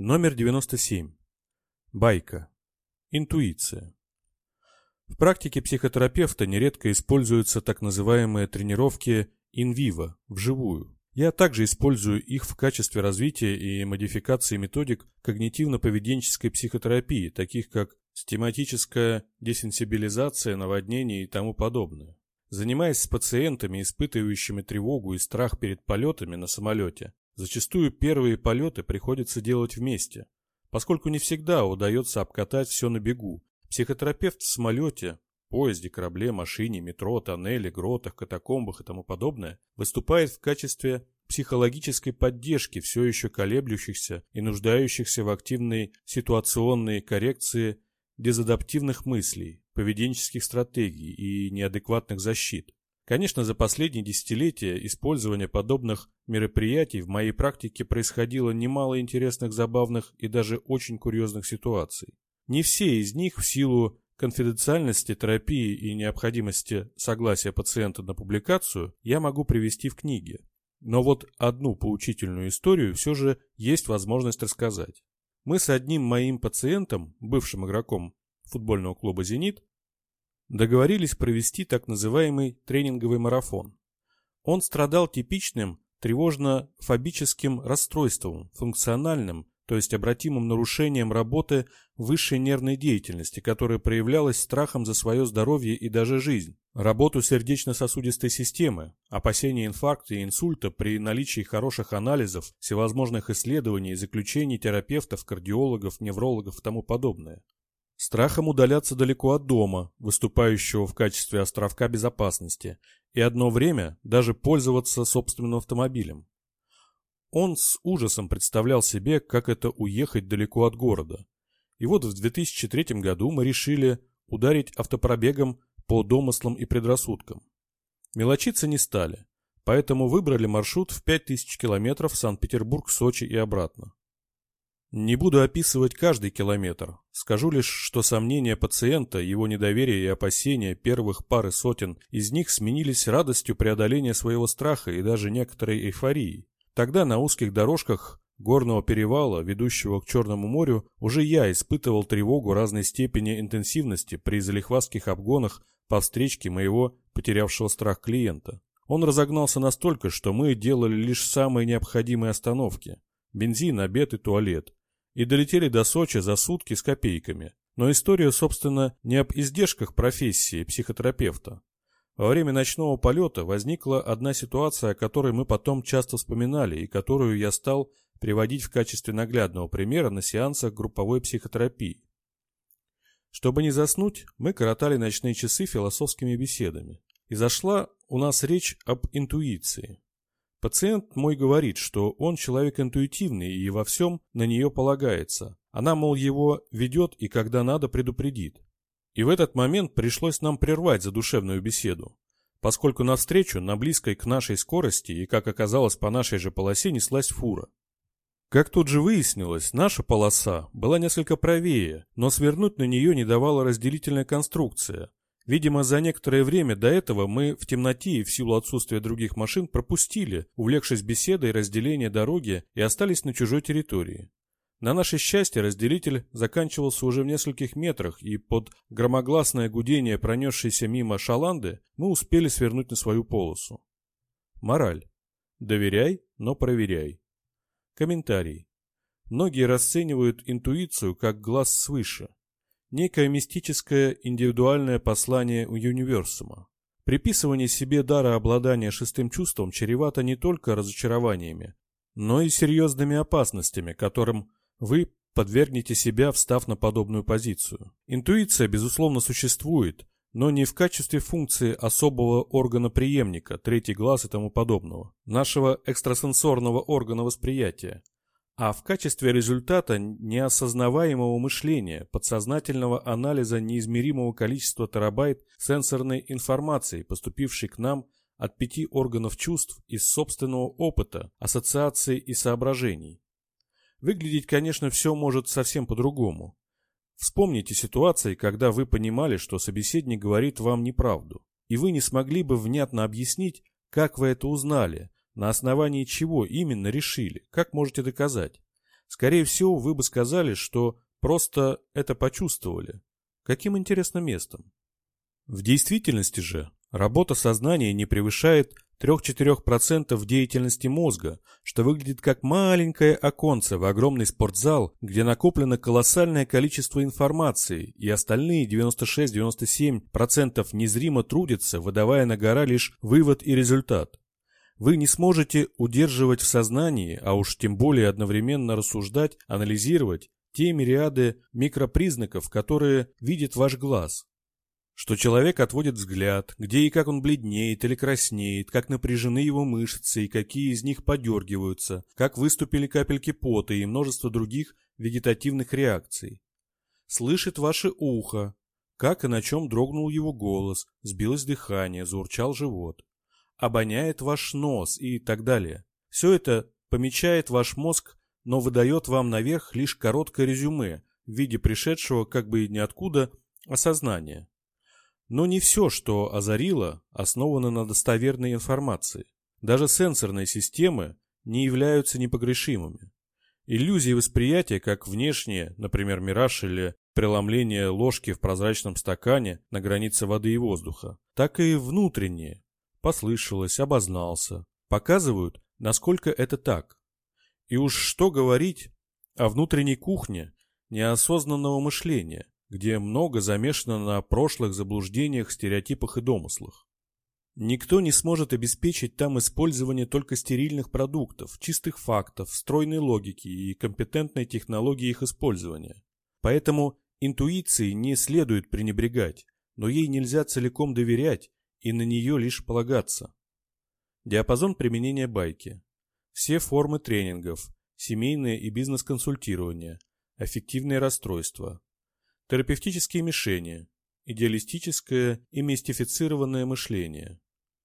Номер 97. Байка. Интуиция. В практике психотерапевта нередко используются так называемые тренировки in vivo, вживую. Я также использую их в качестве развития и модификации методик когнитивно-поведенческой психотерапии, таких как систематическая десенсибилизация, наводнение и тому подобное. Занимаясь с пациентами, испытывающими тревогу и страх перед полетами на самолете, зачастую первые полеты приходится делать вместе, поскольку не всегда удается обкатать все на бегу. Психотерапевт в самолете, поезде, корабле, машине, метро, тоннеле, гротах, катакомбах и тому подобное выступает в качестве психологической поддержки все еще колеблющихся и нуждающихся в активной ситуационной коррекции дезадаптивных мыслей, поведенческих стратегий и неадекватных защит. Конечно, за последние десятилетия использование подобных мероприятий в моей практике происходило немало интересных, забавных и даже очень курьезных ситуаций. Не все из них в силу конфиденциальности терапии и необходимости согласия пациента на публикацию я могу привести в книге. Но вот одну поучительную историю все же есть возможность рассказать. Мы с одним моим пациентом, бывшим игроком футбольного клуба «Зенит», договорились провести так называемый тренинговый марафон. Он страдал типичным тревожно-фобическим расстройством, функциональным, то есть обратимым нарушением работы высшей нервной деятельности, которая проявлялась страхом за свое здоровье и даже жизнь, работу сердечно-сосудистой системы, опасение инфаркта и инсульта при наличии хороших анализов, всевозможных исследований и заключений терапевтов, кардиологов, неврологов и тому подобное. Страхом удаляться далеко от дома, выступающего в качестве островка безопасности, и одно время даже пользоваться собственным автомобилем. Он с ужасом представлял себе, как это уехать далеко от города. И вот в 2003 году мы решили ударить автопробегом по домыслам и предрассудкам. Мелочиться не стали, поэтому выбрали маршрут в 5000 километров Санкт-Петербург, Сочи и обратно. Не буду описывать каждый километр. Скажу лишь, что сомнения пациента, его недоверие и опасения первых пары сотен из них сменились радостью преодоления своего страха и даже некоторой эйфорией. Тогда на узких дорожках горного перевала, ведущего к Черному морю, уже я испытывал тревогу разной степени интенсивности при залихвастских обгонах по встречке моего потерявшего страх клиента. Он разогнался настолько, что мы делали лишь самые необходимые остановки. Бензин, обед и туалет и долетели до Сочи за сутки с копейками. Но история, собственно, не об издержках профессии психотерапевта. Во время ночного полета возникла одна ситуация, о которой мы потом часто вспоминали и которую я стал приводить в качестве наглядного примера на сеансах групповой психотерапии. Чтобы не заснуть, мы коротали ночные часы философскими беседами. И зашла у нас речь об интуиции. Пациент мой говорит, что он человек интуитивный и во всем на нее полагается. Она, мол, его ведет и когда надо предупредит. И в этот момент пришлось нам прервать задушевную беседу, поскольку навстречу на близкой к нашей скорости и, как оказалось, по нашей же полосе неслась фура. Как тут же выяснилось, наша полоса была несколько правее, но свернуть на нее не давала разделительная конструкция, Видимо, за некоторое время до этого мы в темноте и в силу отсутствия других машин пропустили, увлекшись беседой разделения дороги и остались на чужой территории. На наше счастье разделитель заканчивался уже в нескольких метрах, и под громогласное гудение, пронесшейся мимо шаланды, мы успели свернуть на свою полосу. Мораль. Доверяй, но проверяй. Комментарий. Многие расценивают интуицию как глаз свыше некое мистическое индивидуальное послание универсума. Приписывание себе дара обладания шестым чувством чревато не только разочарованиями, но и серьезными опасностями, которым вы подвергнете себя, встав на подобную позицию. Интуиция, безусловно, существует, но не в качестве функции особого органа преемника, третий глаз и тому подобного, нашего экстрасенсорного органа восприятия, а в качестве результата неосознаваемого мышления, подсознательного анализа неизмеримого количества терабайт сенсорной информации, поступившей к нам от пяти органов чувств из собственного опыта, ассоциаций и соображений. Выглядеть, конечно, все может совсем по-другому. Вспомните ситуации, когда вы понимали, что собеседник говорит вам неправду, и вы не смогли бы внятно объяснить, как вы это узнали, на основании чего именно решили? Как можете доказать? скорее всего, вы бы сказали, что просто это почувствовали. Каким интересным местом? В действительности же работа сознания не превышает 3-4% деятельности мозга, что выглядит как маленькое оконце в огромный спортзал, где накоплено колоссальное количество информации, и остальные 96-97% незримо трудятся, выдавая на гора лишь вывод и результат. Вы не сможете удерживать в сознании, а уж тем более одновременно рассуждать, анализировать те мириады микропризнаков, которые видит ваш глаз что человек отводит взгляд, где и как он бледнеет или краснеет, как напряжены его мышцы и какие из них подергиваются, как выступили капельки пота и множество других вегетативных реакций. Слышит ваше ухо, как и на чем дрогнул его голос, сбилось дыхание, заурчал живот. Обоняет ваш нос и так далее. Все это помечает ваш мозг, но выдает вам наверх лишь короткое резюме в виде пришедшего как бы ниоткуда осознания. Но не все, что озарило, основано на достоверной информации. Даже сенсорные системы не являются непогрешимыми. Иллюзии восприятия, как внешние, например, мираж или преломление ложки в прозрачном стакане на границе воды и воздуха, так и внутренние, послышалось, обознался, показывают, насколько это так. И уж что говорить о внутренней кухне неосознанного мышления, где много замешано на прошлых заблуждениях, стереотипах и домыслах. Никто не сможет обеспечить там использование только стерильных продуктов, чистых фактов, стройной логики и компетентной технологии их использования. Поэтому интуиции не следует пренебрегать, но ей нельзя целиком доверять и на нее лишь полагаться. Диапазон применения байки. Все формы тренингов, семейное и бизнес-консультирование, аффективные расстройства, терапевтические мишени, идеалистическое и мистифицированное мышление,